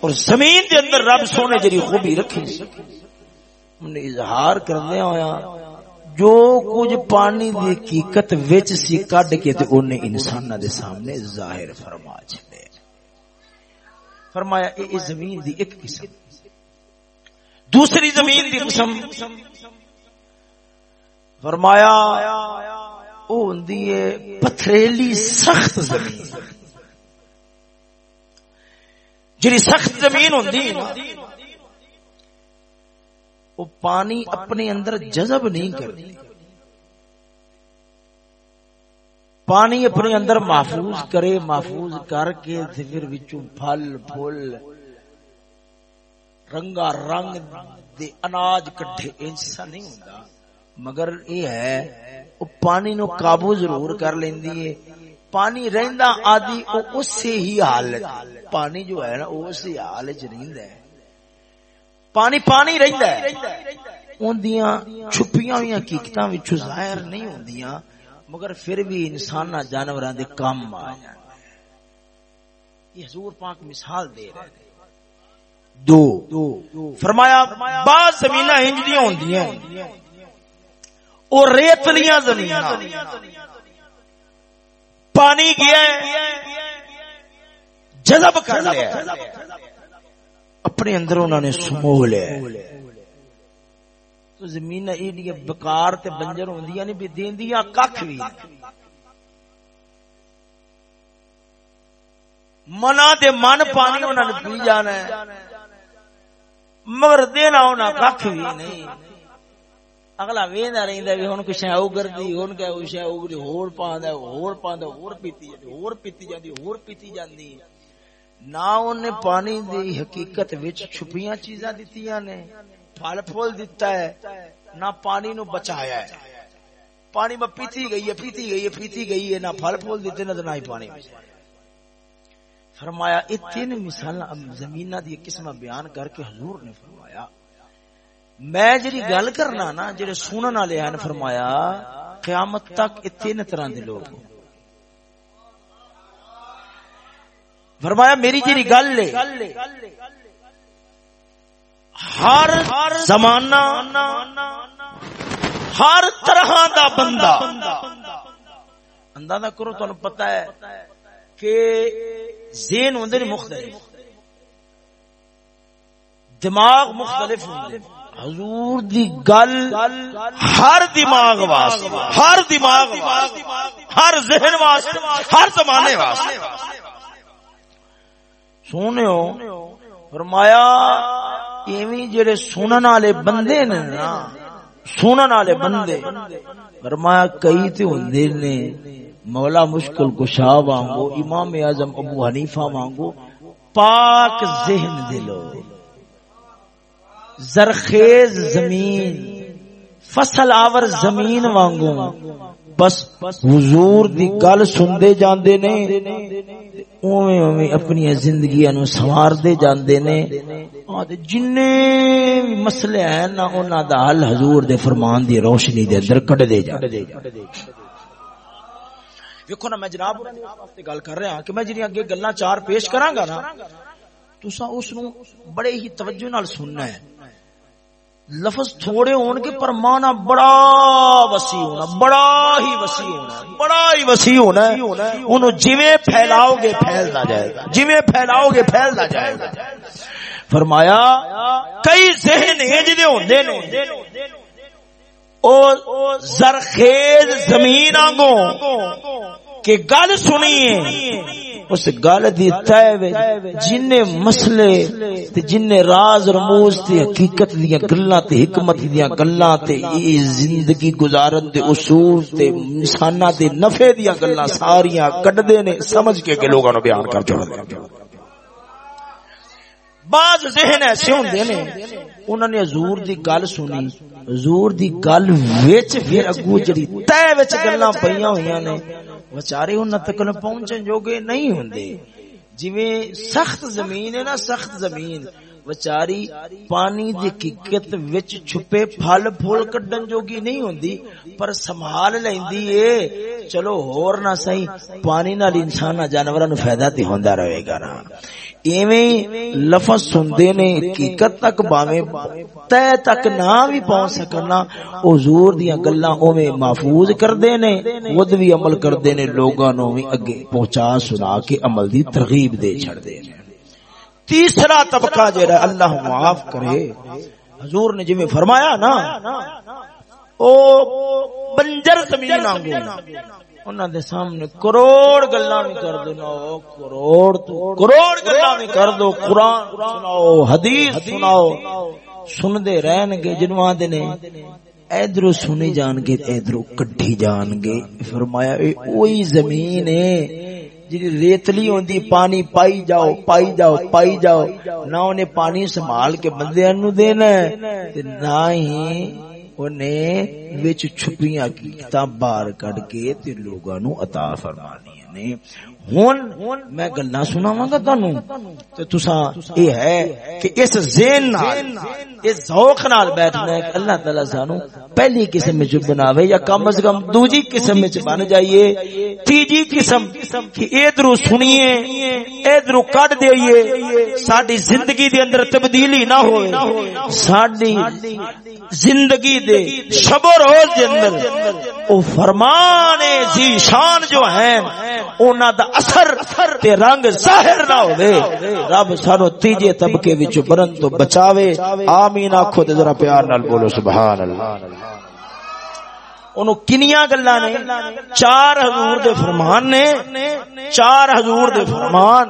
اور زمین دے اندر رب سونے جری خوبی رکھی سی اظہار کردیا ہویا جو کچھ پانی دی حقیقت وچ سی کڈ کے تے اونے انساناں دے سامنے ظاہر فرما چھڑے فرمایا، اے زمین دی ایک قسم۔ دوسری زمین دی قسم۔ فرمایا، او ہوندی ہے پتھریلی سخت زمین۔ جی سخت زمین ہوندی وہ پانی اپنے اندر جذب نہیں کرتی۔ پانی اپنے اندر محفوظ کرے، محفوظ کر کے پھر وچوں پھل، پھول، رنگا رنگ دے اناج کٹھے انسا نہیں ہوندا۔ مگر یہ ہے وہ پانی نو قابو ضرور کر لیندی ہے۔ پانی رہندا آدی او اسی ہی حالت پانی جو ہے نا وہ اسی حالت چ رہندا ہے۔ پانی پانی رہندا ہے۔ اوندیاں چھپیاں ہوئی حقیقتاں وچوں ظاہر نہیں ہوندیاں، مگر پھر بھی انسان جانوراں دے کام آ جاندا ہے یہ حضور پاک مثال دے رہے ہیں۔ دو۔ فرمایا، بعض زمین انج دیا ہوں اور ریتلیاں زمین پانی گیا جذب کر لیا اپنے اندر انہوں نے سمو لیا تو زمین ایڈیاں بکار تے بنجر ہوندیاں نہیں، بھی دیندیاں ککھ بھی۔ منا دے من پانی انہوں نے پی جانا ہے، مگر دینا ہونا کھ بھی نہیں۔ اگلا ویندا رہندا بھی ہن کچھ اوگردی، ہن کہ کچھ اوگری، ہور پاندا ہور پاندا ہور پیتی جاندی، ہور پیتی جاندی، ہور پیتی جاندی۔ نہ انہیں پانی دی حقیقت وچ چھپیاں چیزاں دتیاں نے، پھل پھول دتا ہے، نہ پانی نو بچایا ہے۔ پانی میں پیتی گئی ہے، پیتی گئی ہے، پیتی گئی ہے، نہ پھل پھول دیتے نہ نہ ہی پانی۔ فرمایا یہ تین مثال زمین دی قسم بیان کر کے حضور نے فرمایا میں جی گل کرنا نا، جڑے سنن والے ہیں، فرمایا، قیامت تک تین طرح دے لوگ فرمایا، میری جی گل ہر زمانہ، ہر طرح دا بندہ، اندازہ کرو تمہیں پتا ہے کہ ذہن ہوندے مختلف دماغ مختلف ہوندے حضور دی گل ہر دماغ واسطے، ہر دماغ ہر ذہن واسطے، ہر زمانے واسطے۔ سونےو فرمایا، ایویں جڑے سنن والے بندے نے نا، سنن والے بندے، فرمایا کئی تے ہوندے نے، مولا مشکل کشا وانگو، امام اعظم ابو حنیفہ وانگو، پاک ذہن دلو زرخیز زمین، فصل آور زمین وانگو بس حضور دی گل سندے جاندے نے، اوویں اوویں اپنی زندگی نو سوار دے جاندے نے۔ جنے مسئلے ہیں نا انہاں دا حل حضور دے فرمان دی روشنی دے اندر کڈ دے جاندے ویکو نا، میں جناب گل کر رہا ہاں کہ میں جی اگے گلا چار پیش کرا گا نا تسا اس نو بڑے ہی توجہ نال سننا ہے۔ لفظ تھوڑے ہون کے پر مانا بڑا وسیع ہونا، بڑا ہی وسیع ہونا، بڑا ہی وسیع ہونا انہوں جویں پھیلاؤ گے پھیلتا جائے گا، جویں پھیلاؤ گے پھیلتا جائے گا۔ فرمایا، کئی ذہن ہیں ہجدے ہوندے نے۔ او زرخیز زمین آنگو کہ گل سنیے۔ اس گل دی تے جن مسئلے تے جن راز رموز تے حقیقت دیاں گلاں تے حکمت دیاں گلاں تے ای زندگی گزارن دے اصول تے انساناں دے نفع دیاں گلاں ساریاں کڈ دے نے سمجھ کے کہ لوگاں نو بیان کر چھوڑ دے بعض ذہن ایسے ہوندے نے انہوں نے حضور دی گل سنی، حضور دی گل وچ پھر اگو جڑی تے وچ گلاں پئیاں ہویاں نے بچارے انہاں تک پہنچن جوگے نہیں ہوں جی سخت زمین ہے نا سخت زمین ਵਿਚਾਰੀ ਪਾਣੀ ਦੀ ਹਕੀਕਤ ਵਿੱਚ ਛੁਪੇ ਫਲ ਫੁੱਲ ਕੱਢਣ ਜੋਗੀ ਨਹੀਂ ਹੁੰਦੀ ਪਰ ਸੰਭਾਲ ਲੈਂਦੀ ਏ ਚਲੋ ਹੋਰ ਨਾ ਸਹੀ ਪਾਣੀ ਨਾਲ ਇਨਸਾਨਾਂ ਜਾਨਵਰਾਂ ਨੂੰ ਫਾਇਦਾ ਤੇ ਹੁੰਦਾ ਰਹੇਗਾ ਨਾ ਇਵੇਂ ਲਫ਼ਜ਼ ਸੁਣਦੇ ਨੇ ਹਕੀਕਤ ਤੱਕ ਬਾਵੇਂ ਤੈ ਤੱਕ ਨਾ ਵੀ ਪਹੁੰਚ ਸਕਣਾ ਹਜ਼ੂਰ ਦੀਆਂ ਗੱਲਾਂ ਉਵੇਂ ਮਾਫੂਜ਼ ਕਰਦੇ ਨੇ ਖੁਦ ਵੀ ਅਮਲ ਕਰਦੇ ਨੇ ਲੋਕਾਂ ਨੂੰ ਵੀ ਅੱਗੇ ਪਹੁੰਚਾ ਸੁਣਾ ਕੇ ਅਮਲ ਦੀ ਤਰਗੀਬ ਦੇ ਛੱਡਦੇ ਨੇ تیسرا طبقہ جڑا اللہ معاف کرے۔ حضور نے جویں فرمایا نا، او بنجر زمین آنگو، انہاں دے سامنے کروڑ گلاں وی کر دو نا کروڑ تو کروڑ گلاں وی کر دو، قرآن سناؤ، حدیث سناؤ سن دے رہن گے جنواں دے نے، ادھر سنی جان گے ادھر کڈھی جان گے۔ فرمایا، اے اوہی زمین ہے جی ریتلی ہوندی پانی پائی جاؤ پائی جاؤ پائی جاؤ، نہ انہیں پانی سنبھال کے بندے دینا ہے۔ نہ ہی انہیں وچ چھپیاں کی کتاب باہر کڈ کے تے لوگاں نو عطا فرمانی نے۔ ہن میں گلاں سناواں گا تانوں۔ تے تساں اے ہے کہ اس ذہن نال، اس ذوق نال بیٹھنا ہے کہ اللہ تعالی سانو پہلی قسم وچ بناوے یا کم از کم دوجی قسم وچ بن جائیے، تیجی قسم کہ ادھروں سنیے، ادھروں کڈ دئیے، ساڈی زندگی دے اندر تبدیلی نہ ہوئے۔ ساڈی زندگی دے شب و روز دے اندر، او فرمان جی شان جو ہیں اونا دا اثر تے رنگ ظاہر نہ ہوئے رب سانو تیجے طبقے وچ برن تو بچاوے۔ آمین آکھو تے ذرا پیار نال بولو سبحان اللہ انہوں کنیاں گلا نے، چار حضور دے فرمان نے، چار حضور دے فرمان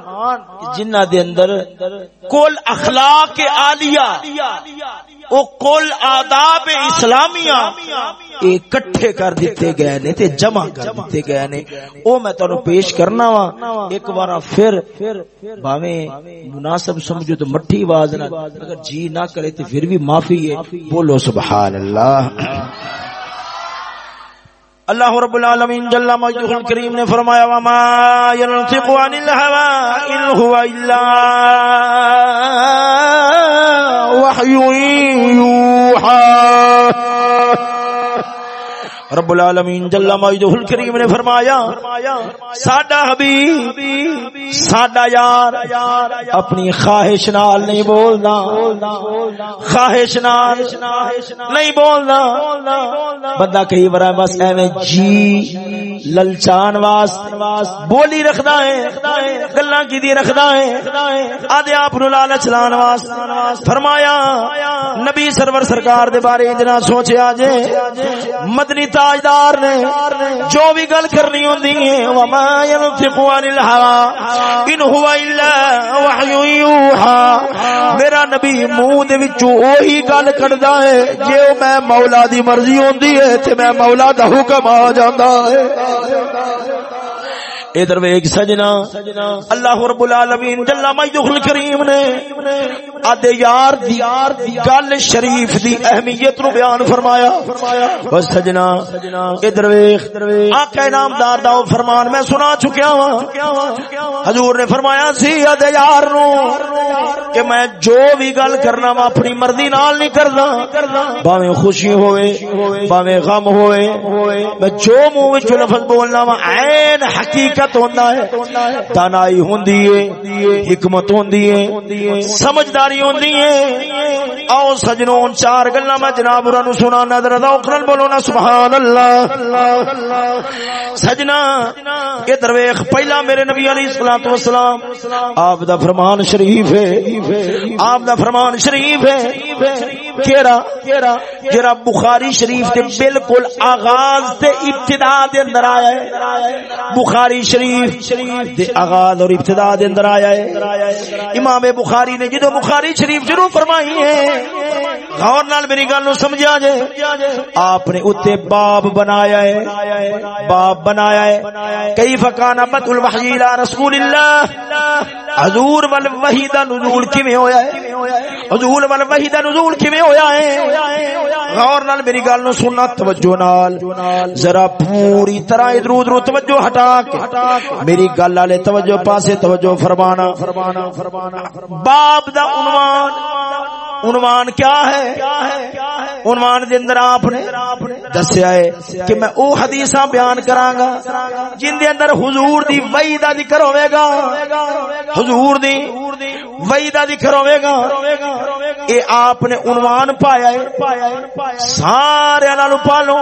جنہ دے اندر کل اخلاق عالیہ او کل آداب اسلامیہ اکٹھے کر دیتے گئے نے تے جمع کر دیتے گئے نے۔ او میں تانوں پیش کرنا وا۔ ایک بار پھر باویں مناسب سمجھو تو مٹھی آواز نہ، اگر جی نہ کرے تے پھر بھی معافی ہے۔ بولو سبحان اللہ۔ اللہ رب العالمین جل مجدہ الکریم نے فرمایا، وما ينطق عن الهوى ان هو الا وحي يوحى رب العالمین جل مجدہ الکریم نے فرمایا، ساڈا حبیب، ساڈا یار اپنی خواہش نال نہیں بولنا، خواہش نال نہیں بولنا۔ بندہ کئی بار بس ایویں جی للچان واسطے بولی رکھدا ہے، گلاں کی دی رکھدا ہے، آدھے آپ نو لالچ لان واسطے۔ فرمایا، نبی سرور سرکار دے بارے اتنا سوچیا جے، مدنی تاجدار نے جو بھی گل کرنی ہوندی ہے، وما ينطق عن الهوى ان هو الا وحي يوحى۔ میرا نبی منہ دے وچوں اوہی گل کڈدا ہے، جے میں مولا دی مرضی ہوندی ہے، تے میں مولا دا حکم آ جاندا ہے۔ ادھر ویک سجنا۔ اللہ رب العالمین جل مجدہ الکریم نے آدے یار دی گل شریف دی اہمیت نو بیان فرمایا۔ بس سجنا۔ ادھر ویک آقا انعامدار دا فرمان میں سنا چکیا ہوں حضور نے فرمایا سی آدے یار نو۔ کہ میں جو بھی گل کرنا وا اپنی مرضی نال نہیں کردا باویں خوشی ہوئے، باویں غم ہوئے۔ میں جو منہ وچ لفظ بولنا وا، عین حقیقت ہوندا ہے۔ دانائی ہوندی ہے، حکمت ہوندی ہے، سمجھداری ہوندی ہے۔ آؤ سجنوں چار گلاں میں جناب انہاں نو سنانا ذرا ذوق نال بولو نا، سبحان اللہ۔ سجنا ادھر ویکھ پہلا میرے نبی علیہ الصلوۃ والسلام۔ آپ دا فرمان شریف ہے۔ آپ دا فرمان شریف ہے، کیڑا، جڑا بخاری شریف دے بالکل آغاز تے ابتدا دے اندر آیا ہے، بخاری شریف دے آغاز اور ابتدا دے اندر آیا ہے، امام بخاری نے جدو بخاری شریف شروع فرمائی ہے، غور نال میری گل نو سمجھا جے، آپ نے اتنے باب بنایا ہے، باب بنایا ہے کئی فکان مت الوحی رسول اللہ، حضور ول وحی دا نزول کیویں ہویا ہے؟ حضور ول وحی دا نزول کیویں ہویا ہے؟ غور نال میری گل نو سننا، توجہ نال۔ ذرا پوری طرح ادھر ادھر توجہ ہٹا کے۔ میری گل والے توجہ پاسے توجہ فرمانا فرمانا فرمانا۔ باب دا عنوان۔ عنوان کیا ہے؟ عنوان دے اندر آپ نے دسیا ہے کہ میں او حدیثاں بیان کراں گا جن دے اندر حضور دی وحی دا ذکر ہوے گا۔ حضور دی وحی دا ذکر ہوے گا۔ اے آپ نے عنوان پایا ہے۔ سارے نال پالو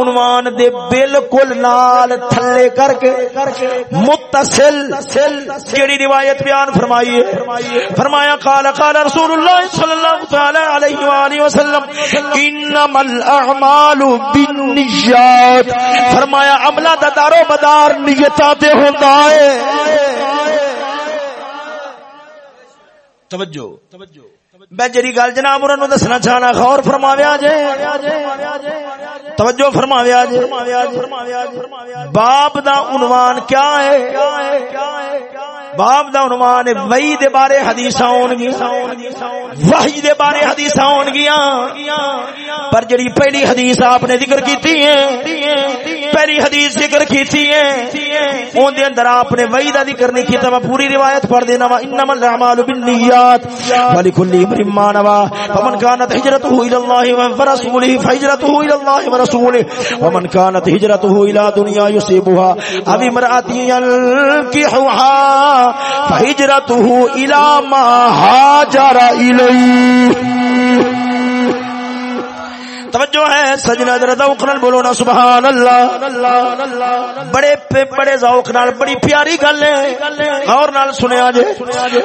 عنوان دے بالکل نال تھلے کر کے متصل جڑی روایت بیان فرمائی ہے فرمایا، قال قال رسول اللہ صلی اللہ تعالی علیہ والہ وسلم انما الاعمال بالنیات۔ فرمایا، عملہ دا دارو بدار نیتاں تے ہوندا ہے۔ توجہ توجہ۔ میں جڑی گل جناب انہاں نو دسنا چاہنا، غور فرماویا جے۔ توجہ فرماویا جے۔ باب دا عنوان کیا ہے؟ باب دا عنوان وحی دے بارے حدیثاں ہون گیاں وحی دے بارے حدیثاں ہون گیاں پر جڑی پہلی حدیث آپ نے ذکر کیتی ہے، پہلی حدیث ذکر کیتی ہے، اون دے اندر آپ نے وحی دا ذکر نہیں کیتا، میں پوری روایت پڑھ دینا۔ وا انما الاعمال بالنیات ولکل امر ما نوا فمن كانت هجرته الى الله ورسوله فهجرته الى الله ورسوله۔ ومن كانت هجرته الى دنيا يصيبها او امراه ينكحها۔ فهجرته الى ما هاجر اليه توجہ ہے سجنا در ذوق نال بولو نا، سبحان اللہ۔ بڑے بڑے ذوق نال، بڑی پیاری گل ہے۔ اور نال سنیا جے۔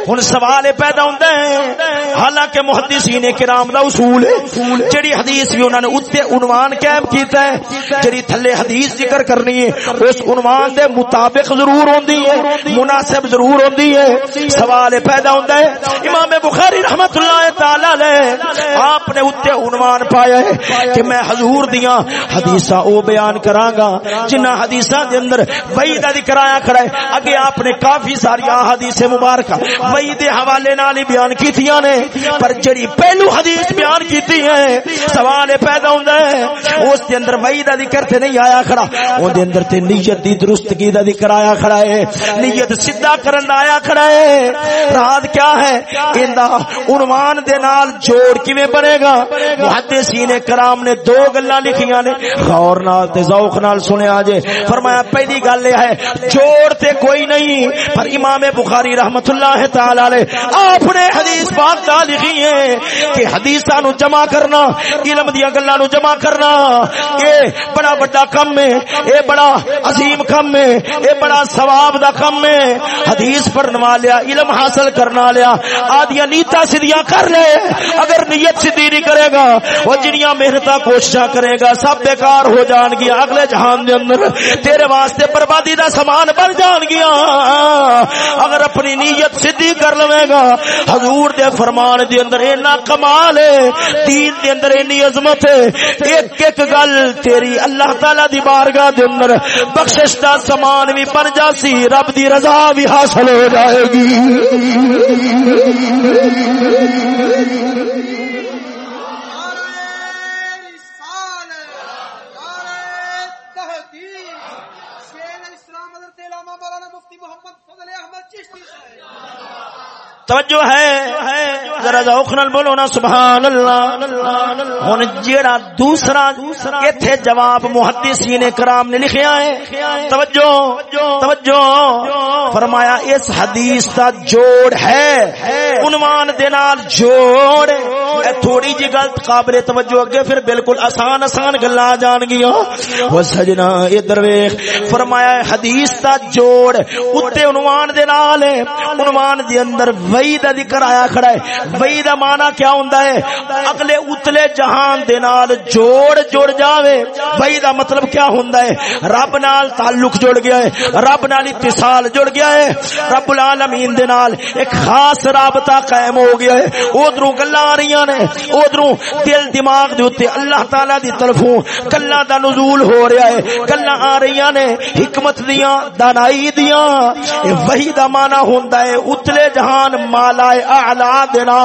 ہن سوال پیدا ہوندا ہے، حالانکہ محدثین کرام دا اصول ہے۔ جڑی حدیث بھی انہاں نے اوتے عنوان قائم کیتا ہے، جڑی تھلے حدیث ذکر کرنی ہے، اس عنوان دے مطابق ضرور ہوندی ہے، مناسب ضرور ہوندی ہے۔ سوال پیدا ہوندا ہے، امام بخاری رحمتہ اللہ تعالی علیہ، آپ نے اوتے عنوان پایا ہے۔ کہ میں حضور دیاں حدیثاں او بیان کراں گا جنہ حدیثاں دے اندر وحی دا ذکر آیا کھڑا ہے۔ اگے آپ نے کافی ساری احادیث مبارکہ وحی دے حوالے نال ہی بیان کیتیاں نے۔ پر جڑی پہلو حدیث بیان کیتی ہے، سوال پیدا ہوندا ہے، اس دے اندر وحی دا ذکر تے نہیں آیا کھڑا، اون دے اندر تے نیت دی درستگی دا ذکر آیا کھڑا ہے۔ نیت سیدھا کرن دا آیا کھڑا ہے۔ رات کیا ہے؟ ایندا عنوان دے نال جوڑ کیویں بنے گا؟ محدثین کرام کرام نے دو گلا لکھیاں نے۔ غور نال تے ذوق نال سنیا جے۔ فرمایا، پہلی گل یہ ہے، جوڑ تے کوئی نہیں۔ پر امام بخاری رحمت اللہ تعالی علیہ آپ نے حدیث پاک دا لکھی ہے کہ حدیثاں نو جمع کرنا، علم دی گلاں نو جمع کرنا، اے بڑا بڑا کم ہے، اے بڑا عظیم کم ہے، اے بڑا ثواب دا کم ہے۔ حدیث پڑھن والیا، علم حاصل کرنا لیا آدیاں نیتا سیدیاں کر لے۔ اگر نیت سیدھی نہیں کرے گا، وہ جنیاں محنت محنت کوشش کرے گا، سب بیکار ہو جان گیا۔ اگلے جہان دے اندر تیرے واسطے بربادی دا سامان بن جان گیا۔ اگر اپنی نیت سدھی کر لوے گا، حضور دے فرمان دے اندر اینا کمال ہے، دین دے اندر اینی عظمت ہے۔ ایک ایک گل تیری اللہ تعالی دی بارگاہ دے اندر بخشش دا سامان بھی بن جاسی رب دی رضا بھی حاصل ہو جائے گی۔ توجہ ہے۔ ذرا ذوق نال بولو نا، سبحان اللہ۔ ہن جیڑا دوسرا، ایتھے جواب محدثین کرام نے لکھیا ہے۔ توجہ توجہ۔ فرمایا، اس حدیث دا جوڑ ہے۔ عنوان دے نال جوڑ۔ اے تھوڑی جی گل قابل توجہ، اگے پھر بالکل آسان آسان گلاں آ جان گیاں۔ او سجنا ادھر ویکھ۔ فرمایا حدیث دا جوڑ اوتے عنوان دے نال عنوان دے اندر وئی دا ذکر آیا کھڑا ہے۔ وئی دا معنی کیا ہوندا ہے؟ اگلے اتلے جہان دے نال جوڑ جڑ جاوے۔ وئی دا مطلب کیا ہوندا ہے؟ رب نال تعلق جڑ گیا ہے۔ رب نال اتصال جڑ گیا ہے۔ رب العالمین دے نال ایک خاص رابطہ قائم ہو گیا ہے۔ ادھروں گلا آ رہی نے۔ ادھروں دل دماغ دے اتنے اللہ تعالی دی طرفوں گلا دا نزول ہو رہا ہے۔ گلا آ رہی نے۔ حکمت دیاں، دانائی دیاں۔ وہی دا مانا ہوندا ہے۔ اتلے جہان مالا اعلی دے نال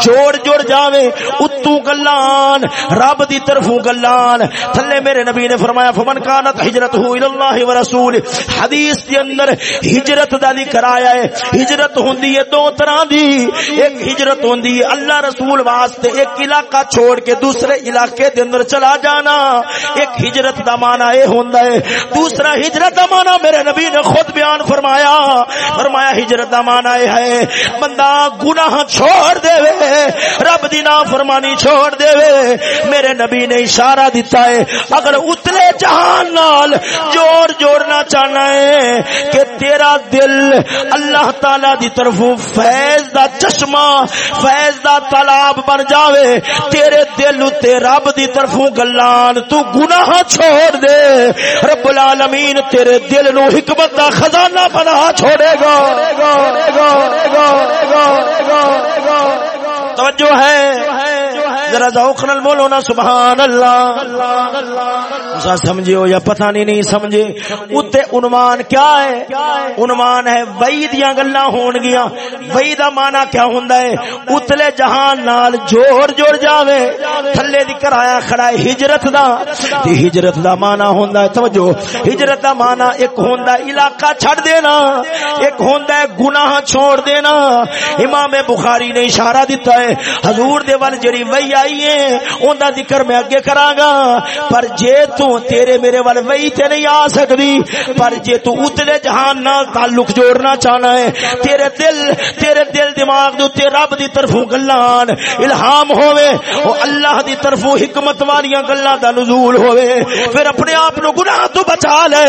جوڑ جوڑ جاوے اتو گلان، رب دی طرفوں گلان۔ تھلے میرے نبی نے فرمایا، فمن کانت ہجرت ہو اللہ و رسول حدیث کے اندر ہجرت دا ذکر آیا ہے۔ ہجرت ہوندی ہے دو طرح دی۔ ایک ہجرت ہوندی ہے اللہ رسول واسطے، ایک علاقہ چھوڑ کے دوسرے علاقے دے اندر چلا جانا۔ ایک ہجرت دا معنی اے ہوندا ہے۔ دوسرا ہجرت دا معنی میرے نبی نے خود بیان فرمایا۔ فرمایا ہجرت دا معنی ہے، بندہ گناہ چھوڑ دے وے۔ رب دی نافرمانی چھوڑ دے وے۔ میرے نبی نے اشارہ دیتا ہے، اگر اتلے جہان نال جوڑ جوڑنا چاہنا ہے کہ تیرا دل اللہ تعالی دی طرف فیض دا چشمہ، فیض دا تالاب بن جاوے۔ تیرے دل تے رب دی طرف گلان، تو گناہ چھوڑ دے۔ رب العالمین تیرے دل نو حکمت دا خزانہ بنا چھوڑے گا۔ توجہ ہے۔ ذرا ذوق نال بولو نا، سبحان اللہ۔ تسا سمجھو یا پتہ نہیں نہیں سمجھے۔ اوتے عنوان کیا ہے؟ عنوان ہے وئی دیاں گلاں ہون گیاں۔ وئی دا معنی کیا ہوندا ہے؟ اتلے جہان نال جوڑ جوڑ جاوے۔ تھلے دی کرایا کھڑا ہے ہجرت دا۔ تے ہجرت دا معنی ہوندا ہے، توجہ۔ ہجرت دا معنی ایک ہوندا ہے، علاقہ چھڑ دینا۔ ایک ہوندا ہے، گناہ چھوڑ دینا۔ امام بخاری نے اشارہ دیتا ہے، حضور دے ول جڑی وئی آئی ہے اون دا ذکر میں اگے کراں گا پر جے تو تیرے میرے ول وئی تے نہیں آ سکدی، پر جے تو اتلے جہان نال تعلق جوڑنا چاہنا ہے۔ تیرے دل تیرے دل دماغ دے تے رب دی طرفوں گلان الہام ہوے او اللہ دی طرفوں حکمت والیاں گلاں دا نزول ہوے پھر اپنے آپ نو گناہ تو بچا لے،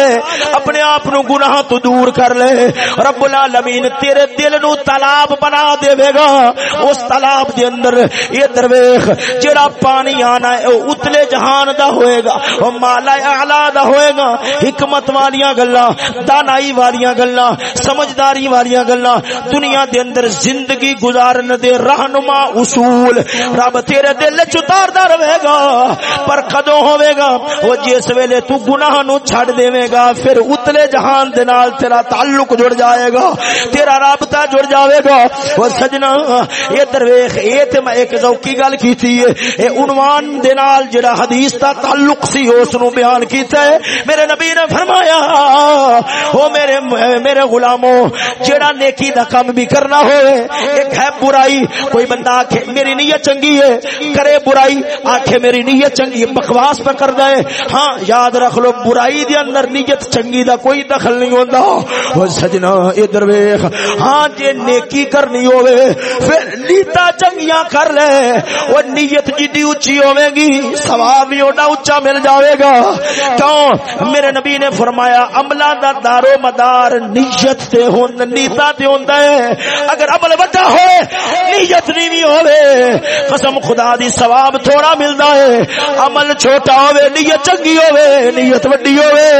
اپنے آپ نو گناہ تو دور کر لے۔ رب العالمین تیرے دل نو تالاب بنا دے گا۔ اس تالاب دے اندر یہ درویش جڑا پانی آنا ہے، او اتلے جہان دا ہوئے گا، او مالا اعلی دا ہوئے گا۔ حکمت والیاں گلاں، دانائی والیاں گلاں، سمجھداری والیاں گلاں۔ دنیا دے اندر زندگی گزارن دے رہنما اصول، رب تیرے دل وچ اتاردا رہے گا۔ پر کدوں ہوے گا؟ او جس ویلے تو گناہ نو چھڑ دیوے گا، پھر اتلے جہان دے نال تیرا تعلق جڑ جائے گا۔ تیرا رابطہ جڑ جاوے گا۔ او سجنا یہ درویش اے تے میں ایک ذوقی گل کیتی۔ ہے۔ اے عنوان دے نال جڑا حدیث دا تعلق سی، اس نو بیان کیتا ہے۔ میرے نبی نے فرمایا، او میرے میرے غلاموں جڑا نیکی دا کام بھی کرنا ہوئے، ایک ہے برائی۔ کوئی بندہ آکھے، میری نیت چنگی ہے، کرے برائی، آکھے، میری نیت چنگی ہے، بکواس پہ کر دے۔ ہاں یاد رکھ لو، برائی دے اندر نیت چنگی دا کوئی دخل نہیں ہوندا۔ او سجنا، ادھر ویکھ۔ ہاں جے نیکی کرنی ہوے پھر نیتا چنگیاں کر لے۔ او نیت جدی اونچی ہوے گی، ثواب بھی اوڈا اونچا مل جاوے گا۔ کیوں؟ میرے نبی نے فرمایا، عملہ دا دارو مدار نیت تے ہون، نیتا تے ہوندا ہے۔ اگر عمل وڈا ہوئے، نیت نہیں بھی ہوے قسم خدا دی، ثواب تھوڑا ملدا ہے۔ عمل چھوٹا ہوے نیت چنگی ہوے نیت وڈی ہوے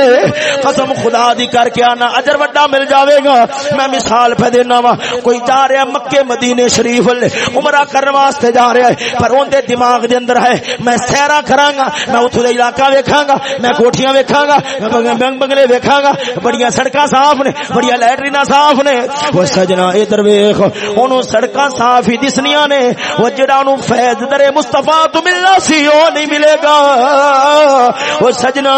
قسم خدا دی کر کے آنا، اجر وڈا مل جاوے گا۔ میں مثال پہ دینا وا، کوئی جا رہا مکے مدینے شریف عمرہ کرنے واسطے جا رہا ہے، پر دے دماغ دے اندر ہے۔ میں سیرا کراں گا میں اوتھوں دے علاقہ ویکھاں گا میں کوٹھیاں ویکھاں گا میں بنگ بنگلے ویکھاں گا بڑیاں سڑکاں صاف نے، بڑیاں لیٹرینا صاف نے۔ او سجنا ادھر ویکھ، اونوں سڑکاں صاف ہی دسنیاں نے۔ او جڑا اونوں فیض در مصطفی تو ملنا سی، او نہیں ملے گا۔ او سجنا،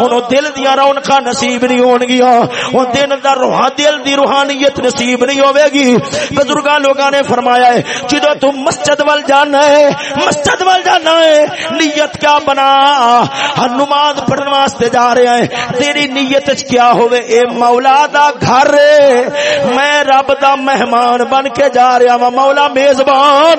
اونوں دل دیاں رونقاں نصیب نہیں ہون گیا او دن دا روح دل دی روحانیت نصیب نہیں ہوے گی۔ بزرگاں لوگاں نے فرمایا ہے، جدوں تم مسجد ول جانا ہے مسجد ول جانا ہے۔ نیت کیا بنا؟ ہن نماز پڑھن واسطے جا رہے ہیں۔ تیری نیت وچ کیا ہوے اے مولا دا گھر۔ میں رب دا مہمان بن کے جا رہا ہوں مولا میزبان۔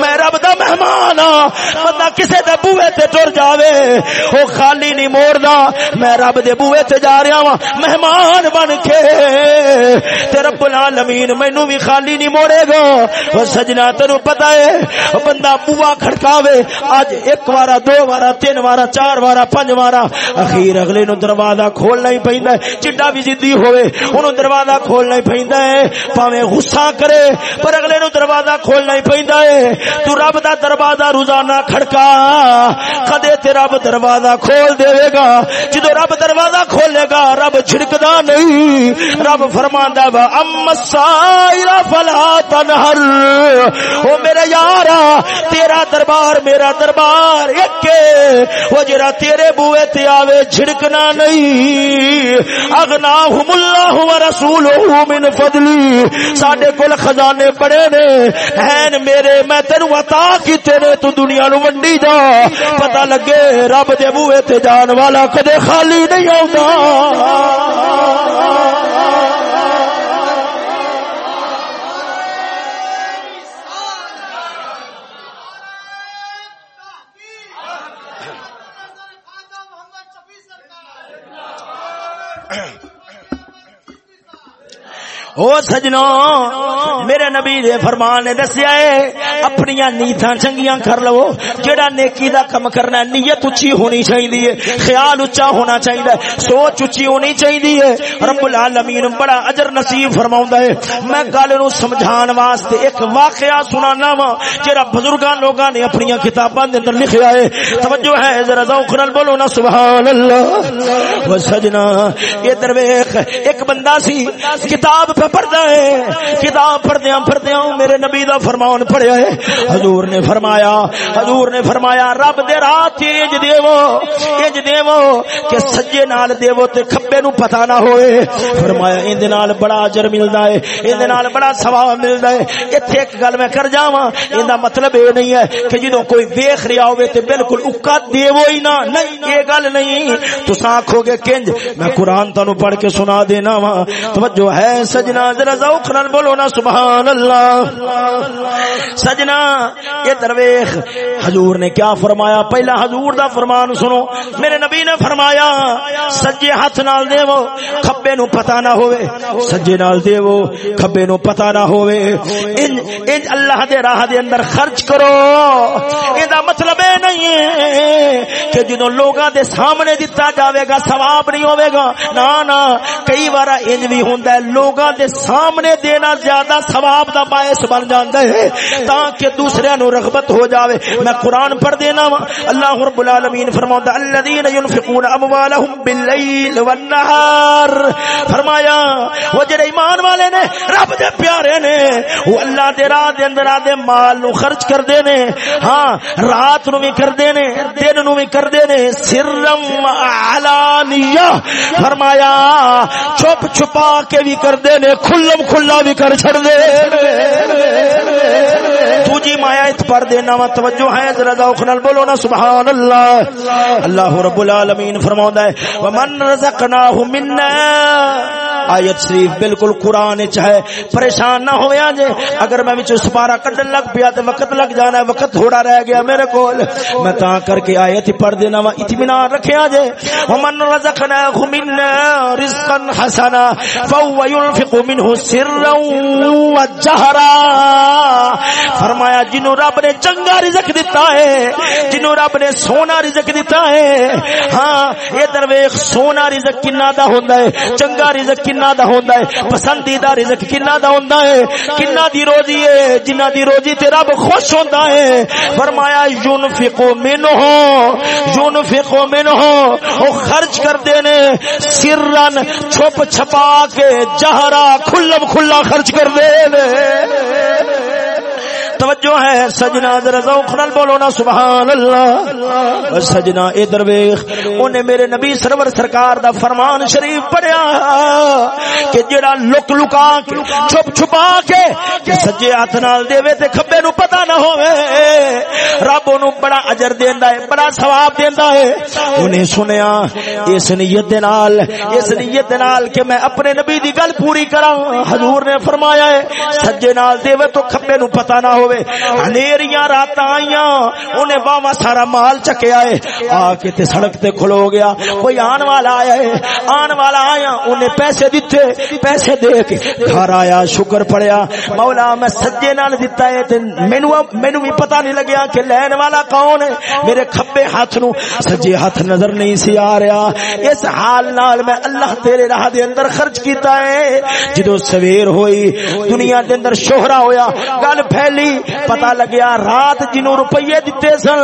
میں رب دا مہمان ہاں۔ بندہ کسے دے بوئے تے ٹر جاوے۔ او خالی نہیں موڑدا میں رب دے بوئے تے جا رہا ہوں مہمان بن کے۔ تے رب العالمین مینوں بھی خالی نہیں موڑے گا۔ او سجنا تینو پتہ ہے۔ بندہ بوا کھڑکاوے۔ اج ایک وارا، دو وارا، تین وارا، چار وارا، پنج وارا۔ اخیر اگلے نو دروازہ کھولنا ہی پیندا ہے۔ چڈا بھی جدی ہوئے انہوں دروازہ کھولنا ہی پیندا ہے۔ پاویں غصہ کرے، پر اگلے نو دروازہ کھولنا ہی پیندا ہے۔ تو رب دا دروازہ روزانہ کھڑکا۔ کدے تے رب دروازہ کھول دے گا؟ جدو رب دروازہ کھولے گا، رب چھڑکدا نہیں۔ رب فرماندا وا ام السائل فلا تنہر او میرے یارا تیرا دربار، میرا دربار، ایک وہ جرا تیرے بوئے تے آوے چھڑکنا نہیں۔ اغناہم اللہ و رسولہ من فضلی ساڈے کول خزانے بڑے نے۔ ہیں میرے، میں تینو عطا کیتے نے، تو دنیا نو ونڈی جا۔ پتہ لگے، رب دے بوئے تے جان والا کدے خالی نہیں آوندا۔ او سجنو، میرے نبی دے فرمان نے دسیا ہے اپنی نیتاں چنگیاں کر لو جڑا نیکی دا کم کرنا ہے، نیت اچھی ہونی چاہیے خیال اچا ہونا چاہیے سوچ اچھی ہونی چاہیے رب العالمین بڑا اجر نصیب فرماؤں ہے۔ میں گل نو سمجھان واسطے ایک واقعہ سنانا وا جڑا بزرگاں لوگاں نے اپنی کتاباں دے اندر لکھیا ہے۔ توجہ ہے، ذرا ذوق نال بولو نا، سبحان اللہ۔ و سجنا یہ درویش ایک بندہ سی، کتاب پہ پڑھتا ہے۔ کتاب پڑھدیا پڑھدیا میرے نبی دا فرمان پڑھیا ہے۔ حضور نے فرمایا، حضور نے فرمایا، رب دے راہ چیج دیو انج دیو کہ سجے نال دیو تے کھبے نو پتہ نہ ہوئے۔ فرمایا ان دے نال بڑا اجر ملدا ہے ان دے نال بڑا ثواب ملدا ہے۔ ایتھے ایک گل میں کر جاواں ان دا مطلب اے نہیں ہے کہ جدوں کوئی ویکھ رہا ہوے تے بالکل اکا دیو ہی نہ۔ نہیں، یہ گل نہیں۔ تساں آکھو گے، کنج، میں قرآن تانوں پڑھ کے سنا دینا وا توجہ ہے سجنا سجنا، ذرا ذوق نال بولو نا، سبحان اللہ۔ سجنا، یہ درویش حضور نے کیا فرمایا؟ پہلا حضور دا فرمان سنو۔ میرے نبی نے فرمایا، سجے ہاتھ نال دیو، کھبے نو پتہ نہ ہوئے۔ سجے نال دیو، کھبے نو پتہ نہ ہوئے۔ ان ان اللہ دے راہ دے اندر خرچ کرو۔ اے دا مطلب اے نہیں ہے کہ جدوں لوگاں دے سامنے دتا جاوے گا، ثواب نہیں ہوے گا۔ نا نا کئی بار انج بھی ہوندا ہے، لوگاں دے سامنے دینا زیادہ ثواب دا باعث بن جاندا ہے تاکہ دوسرے نو رغبت ہو جاوے۔ میں قرآن پڑھ دینا وا۔ اللہ رب العالمین فرماتا الذين ينفقون اموالهم بالليل والنهار فرمایا، وہ جڑے ایمان والے نے، رب دے پیارے نے، وہ اللہ دے راہ دے اندر دے مال نو خرچ کر دے نے۔ ہاں رات نو بھی کر دے نے، دن نو بھی کر دے نے۔ سرم علانیہ۔ فرمایا چھپ چھپا کے بھی کر دے نے۔ کھلم کھلا بھی کر چھڑ دے۔ دوجی مایا ات پر دینا وا توجہ ہے، ذرا ذوق نال بولو نا، سبحان اللہ۔ اللہ رب العالمین فرماوندا ہے، ومن رزقناه منا۔ آیت شریف بالکل قرآن ہے۔ پریشان نہ ہویا جے اگر میں وچ سپارا کڈن لگ پیا تے وقت لگ جانا ہے، وقت تھوڑا رہ گیا میرے کول۔ میں تا کر کے آیت پڑھ دینا وا اطمینان رکھیا جے ومن رزقناه منا رزقا حسنا، فهو ينفق منه سرا وجهرا فرمایا، جنوں رب نے چنگا رزق دیتا ہے، جنوں رب نے سونا رزق دیتا ہے۔ ہاں یہ درویش سونا رزق کنا دا ہوندا ہے، چنگا رزق کنا دا ہوندا ہے، پسندیدہ رزق کنا دا ہوندا ہے۔ کنا دی روزی ہے، جنہ دی روزی تے رب خوش ہوندا ہے۔ فرمایا ينفق منه ينفق منه او خرچ کردے نے سرن چھپ چھپا کے جہرا کھلم کھلا خرچ کر دے توجہ ہے، سجنا ذرا ذوق نال بولو نا سبحان اللہ سجنا اے درویش اونے میرے نبی سرور سرکار دا فرمان شریف پڑھیا کہ جڑا لک لکا کے، چھپ چھپا کے، کہ سجے ہاتھ نال دیوے تے کھبے نو پتہ نہ ہوے رب اونوں بڑا اجر دیندا ہے، بڑا ثواب دیندا ہے۔ اونے سنیا، اس نیت دے نال، اس نیت دے نال کہ میں اپنے نبی دی گل پوری کراں۔ حضور نے فرمایا ہے، سجے نال دیوے تو کھبے نو پتہ نہ ہوے اندھیریاں رات آئیاں۔ انہیں باوا سارا مال چکے آئے۔ آ کے تے سڑک تے کھلو گیا۔ کوئی آن والا آیا ہے۔ آن والا آیا۔ انہیں پیسے دیتے۔ پیسے دے کے گھر آیا۔ شکر پڑیا۔ مولا میں سجے نال دیتا ہے تے مینوں مینوں بھی پتہ نہیں لگیا کہ لین والا کون ہے۔ میرے کھبے ہاتھ نو سجے ہاتھ نظر نہیں سی آ رہا۔ اس حال نال میں اللہ تیرے راہ دے اندر خرچ کیتا ہے۔ جدو سویر ہوئی، دنیا دے اندر شوہرا ہویا۔ گل پھیلی۔ پتہ لگیا رات جنوں روپیے دتے سن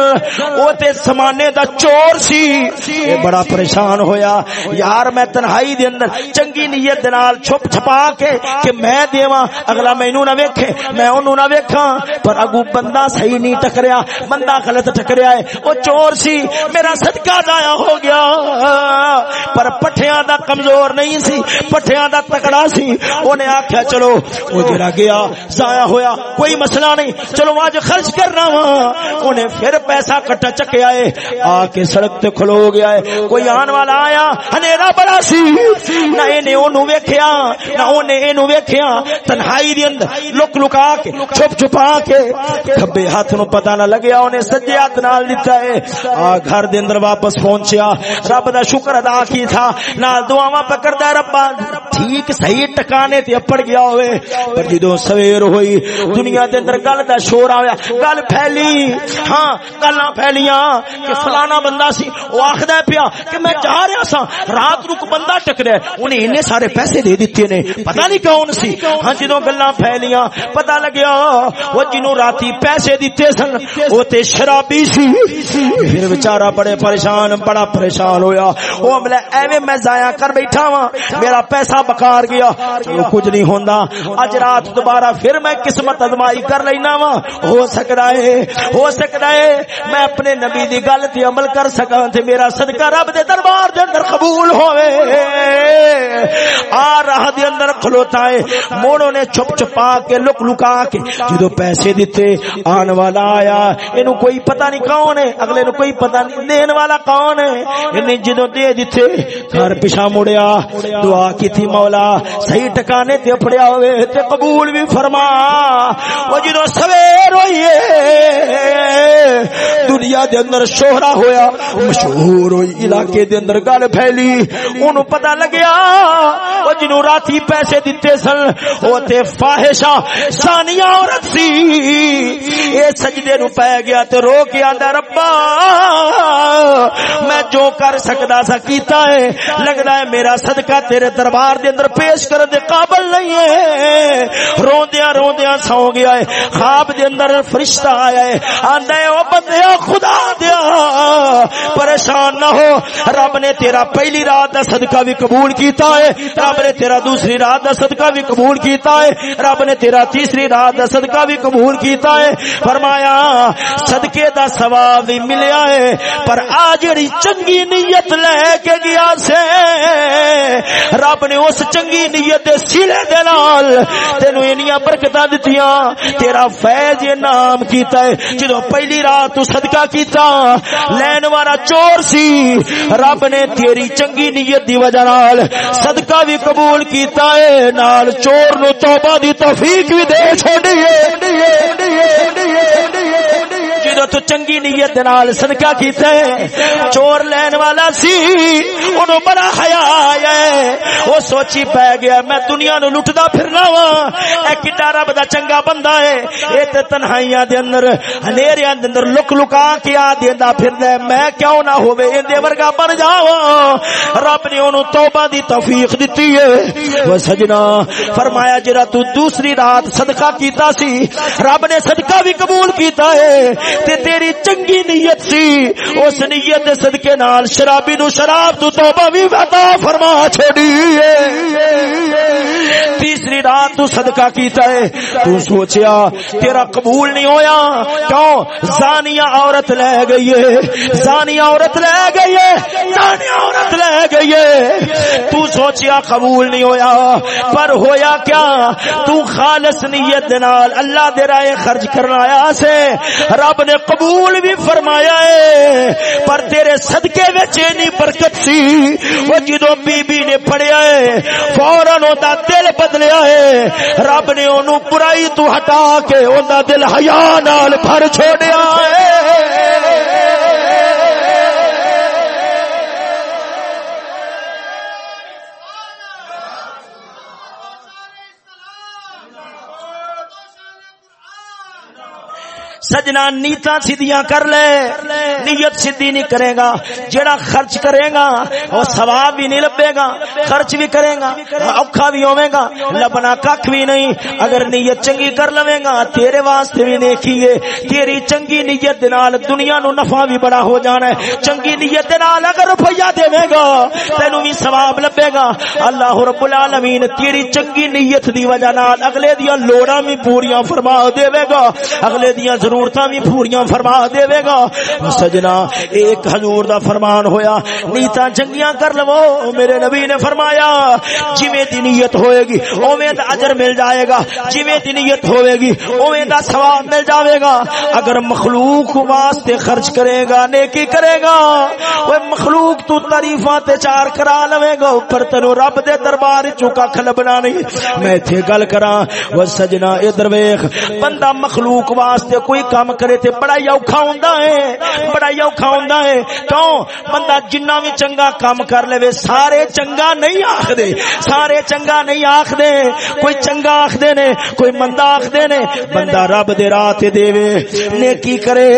او تے سمانے دا چور سی۔ اے بڑا پریشان ہویا۔ یار، میں تنہائی دے اندر چنگی نیت دے نال چھپ چھپا کے کہ میں دیواں، اگلا مینوں نہ ویکھے، میں اونوں نہ ویکھاں۔ پر اگو بندہ صحیح نہیں ٹکریا، بندہ غلط ٹکریا ہے۔ او چور سی۔ میرا صدقہ ضائع ہو گیا۔ پر پٹھیاں دا کمزور نہیں سی، پٹھیاں دا تکڑا سی۔ اونے آکھیا، چلو او جڑا گیا، ضائع ہویا۔ کوئی مسئلہ نہیں۔ چلو اج خرچ کرنا وا ہاں۔ اونے پھر پیسہ کٹا چکیا ہے۔ آ کے سڑک تے کھلو گیا ہے۔ کوئی آن والا آیا۔ ہنیرا بڑا سی نہ اینے اونوں ویکھیا، نہ اونے اینو ویکھیا۔ تنہائی دی اندر لک لکا کے، چھپ چھپا کے۔ کھبے ہاتھ نو پتہ نہ لگیا اونے سجے ہاتھ نال دتا ہے۔ آ گھر دے اندر واپس پہنچیا۔ رب دا شکر ادا کی تھا۔ نال دعاواں پکڑدا ربا۔ ٹھیک، صحیح ٹکانے تے اپڑ گیا ہوئے۔ پر جدوں سویر ہوئی، دنیا دے اندر گل دا شور آیا گل پھیلی۔ ہاں گلاں پھیلیاں کہ فلانا بندہ سی او آکھدا پیا کہ میں جا رہا سا رات نو بندہ ٹکریا انہیں اتنے سارے پیسے دے دیتے نے۔ پتہ نہیں کون سی؟ ہاں جدوں گلاں پھیلیاں، پتہ لگیا، وہ جنوں راتی پیسے دیتے سن او تے شرابی سی۔ پھر بیچارہ بڑے پریشان، بڑا پریشان ہویا۔ او عملہ ایویں میں ضائع کر بیٹھا وا میرا پیسہ بکار گیا۔ چلو کچھ نہیں ہوندا۔ اج رات دوبارہ پھر میں قسمت ازمائی کر لینا وا ہو سکدا ہے، ہو سکدا ہے۔ میں اپنے نبی دی گل تے عمل کر سکاں تے میرا صدقہ رب دے دربار دے اندر قبول ہوے آ راہ دے اندر کھلوتا ہے۔ موڑوں نے چھپ چھپا کے، لک لکا کے جدو پیسے دیتے آن والا آیا۔ اینو کوئی پتہ نہیں کون ہے۔ اگلے نو کوئی پتہ نہیں، دین والا کون ہے؟ انہیں جدو دے دیتے گھر پیشا مڑیا، دعا کی تھی مولا۔ صحیح ٹکانے تے پڑیا ہوئے تے قبول بھی فرما۔ وہ جدو سویر ہوئیے۔ دنیا دے اندر شوہرا ہویا، مشہور ہوئی، علاقے دے اندر گل پھیلی۔ انہوں پتہ لگیا وہ جنوں راتی پیسے دیتے سن وہ تے فاحشہ ثانیہ عورت سی۔ اے سجدے نو پے گیا تے رو کے آندا، ربا، میں جو کر سکدا سا کیتا ہے، لگدا ہے میرا صدقہ تیرے دربار دے اندر پیش کر دے قابل نہیں ہے۔ روندیاں روندیاں سو گیا ہے۔ خواب دے اندر فرشتہ آیا ہے، آندا ہے، او بندیا خدا دیا، پریشان نہ ہو، رب نے تیرا پہلی رات دا صدقہ بھی قبول کیتا ہے، رب نے تیرا دوسری رات دا صدقہ بھی قبول کیتا ہے، رب نے تیرا تیسری رات دا صدقہ بھی قبول کیتا ہے۔ فرمایا، صدقے دا ثواب بھی ملیا ہے، پر آ جڑی چنگی نیت لے کے گیا سے، رب نے اس چنگی نیت دے سلے دے نال تینو انیاں برکتاں دتیاں، تیرا فیض یہ نام کیتا ہے جدو پہلی رات تو صدقہ کیتا، لین والا چور سی۔ رب نے تیری چنگی نیت دی وجہ نال صدقہ بھی قبول کیتا ہے، نال چور نو توبہ دی توفیق بھی دے چھوڑی ہے۔ تو چنگی نیت نال صدقہ کیتا ہے۔ چور لین والا سی انہوں بڑا حیا آیا ہے۔ وہ سوچی پہ گیا، میں دنیا نو لٹدا پھرنا وا اے کڈا رب دا چنگا بندہ ہے۔ اے تے تنہائیاں دے اندر، ہنیریاں دے اندر لک لکا کے آ دیندا پھردا ہے۔ میں کیوں نہ ہوے ایندے ورگا بن جاواں۔ رب نے اونوں توبہ دی توفیق دتی ہے۔ وہ سجنا، فرمایا جڑا تو دوسری رات صدقہ کیتا سی، رب نے صدقہ بھی قبول کیتا ہے۔ تے تیری چنگی نیت سی، اس نیت دے صدقے نال شرابی نو شراب تو توبہ بھی عطا فرما چھڑی تیسری رات تو صدقہ کیتا ہے۔ تو سوچیا، تیرا قبول نہیں ہویا۔ کیوں؟ زانیہ عورت لے گئی ہے۔ زانیہ عورت لے گئی ہے۔ زانیہ عورت لے گئی ہے۔ تو سوچیا، قبول نہیں ہویا۔ پر ہویا کیا؟ تو خالص نیت دے نال اللہ دے رائے خرچ کرنا آیا سے۔ رب نے قبول بھی فرمایا ہے، پر تیرے صدقے وچ اینی برکت سی۔ وہ جدو بی بی نے پڑھیا ہے، فوراً دا دل بدلیا ہے۔ رب نے اونوں برائی تو ہٹا کے او دا دل حیا نال بھر چھوڑیا ہے۔ سجنا نیتا سیدیاں کر لے۔ نیت سیدھی نہیں کرے گا۔ جڑا خرچ کرے گا، وہ ثواب بھی نہیں لبے گا۔ خرچ بھی کرے گا، اوکھا بھی ہوے گا۔ لبنا کھ بھی نہیں۔ اگر نیت چنگی کر لوے گا، تیرے واسطے بھی دیکھیے تیری چنگی نیت نال دنیا نو نفع بھی بڑا ہو جانا ہے۔ چنگی نیت نال اگر روپیہ دے گا تینو بھی ثواب لبے گا۔ اللہ رب العالمین تیری چنگی نیت دی وجہ نال اگلے دیاں لوڑاں بھی پوریاں فرما دے گا۔ اگلے دیاں ضرورتاں بھی پوریاں فرما دے گا۔ سجنا ایک حضور دا فرمان ہویا نیتا چنگیاں کر لو، میرے نبی نے فرمایا، جویں دی نیت ہوئے گی، اوویں دا اجر مل جائے گا، جویں دی نیت ہوئے گی، اوویں دا ثواب مل جاوے گا۔ اگر مخلوق واسطے خرچ کرے گا، نیکی کرے گا وہ مخلوق تو تعریفاں تے چار کرا لوے گا، اوپر تینو رب دے دربار چوں کھ لبنا نہیں۔ میں ایتھے گل کراں وہ سجنا ادھر ویکھ، بندہ مخلوق واسطے کوئی کام کرے تے بڑا اوکھا ہوندا ہے، بڑا اوکھا ہوندا ہے۔ کیوں؟ بندہ جنہ بھی چنگا کام کر لے سارے چنگا نہیں آکھدے، سارے چنگا نہیں آکھدے۔ کوئی چنگا آکھدے نے، کوئی مندا آکھدے نے، بندہ رب دے راہ تے دے نیکی کرے،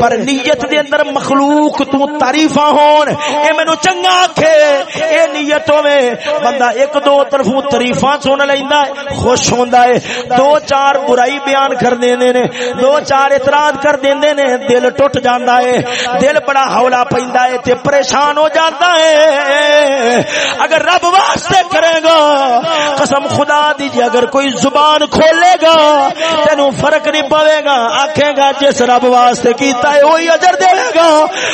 پر نیت دے اندر مخلوق تو تعریفاں ہون۔ اے مینوں چنگا آکھے، اے نیت ہوے بندہ ایک دو طرفوں تعریفاں سن لیندا ہے، خوش ہوندا ہے۔ دو چار برائی بیان کر دیندے نے، دو چار اعتراض کر دیندے نے، دل ٹوٹ جاندا ہے، دل بڑا ہولا پیندا ہے، تے پریشان ہو جاندا ہے۔ اگر رب واسطے کرے گا، قسم خدا دی جی اگر کوئی زبان کھولے گا تینو فرق نہیں پوے گا۔ آکھے گا، جس رب واسطے کیتا ہے، وہی اجر دے گا۔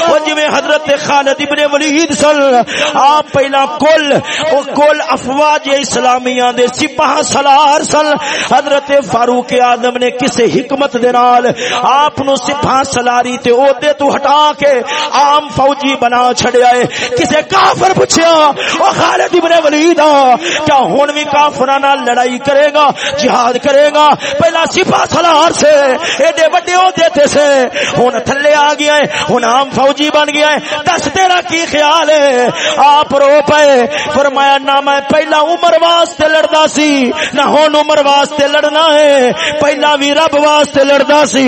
وہ جویں حضرت خالد ابن ولید صل آپ پہلا کل او کل افواج اسلامیہ دے سپاہ سالار سن۔ حضرت فاروق اعظم نے کسے حکمت دے نال آپ نو سپاہ سالاری تے عہدے تو ہٹا کے عام فوجی بنا چھڑیا ہے۔ کسے کافر پوچھیا، او خالد ابن ولید کیا ہن بھی کافراں نال لڑائی کرے گا، جہاد کرے گا؟ پہلا سپاہ سالار سے، ایڈے بڑے عہدے تے سے۔ ہن تھلے آ گیا ہے، ہن عام فوجی بن گیا ہے۔ دس تیرا کی خیال ہے؟ آپ رو پے فرمایا، نہ میں پہلا عمر واسطے لڑدا سی، نہ ہن عمر واسطے لڑنا ہے۔ پہلا بھی رب واسطے لڑدا سی۔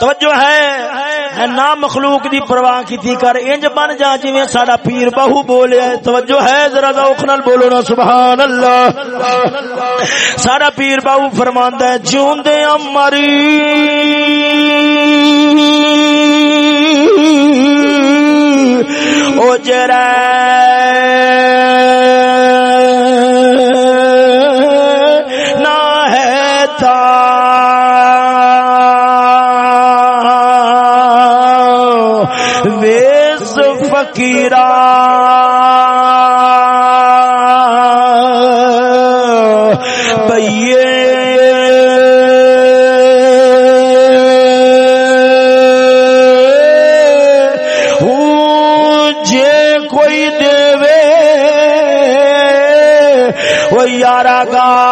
توجہ ہے۔ نہ مخلوق دی پرواہ کی کر، انج بن جا جی ساڈا پیر بہو بولے توجہ ہے، ذرا ذوق نال بولو نا سبحان اللہ ساڈا پیر بہو فرماندا ہے جوندے امری او جرا اللہ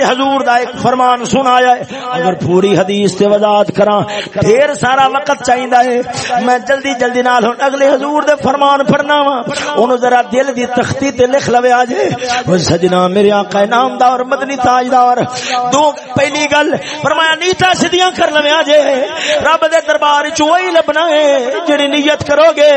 تے حضور دا ایک فرمان سنایا ہے۔ اگر پوری حدیث تے وضاحت کراں ڈھیر سارا وقت چاہیدا ہے۔ میں جلدی جلدی نال ہن اگلے حضور دے فرمان پڑھنا وا اونوں ذرا دل دی تختی تے لکھ لوے اج او سجنا میرے آقا نامدار، مدنی تاجدار۔ دو پہلی گل، فرمایا نیتا سیدیاں کر لوے اج رب دے دربار وچ وہی لبنا ہے جڑی نیت کرو گے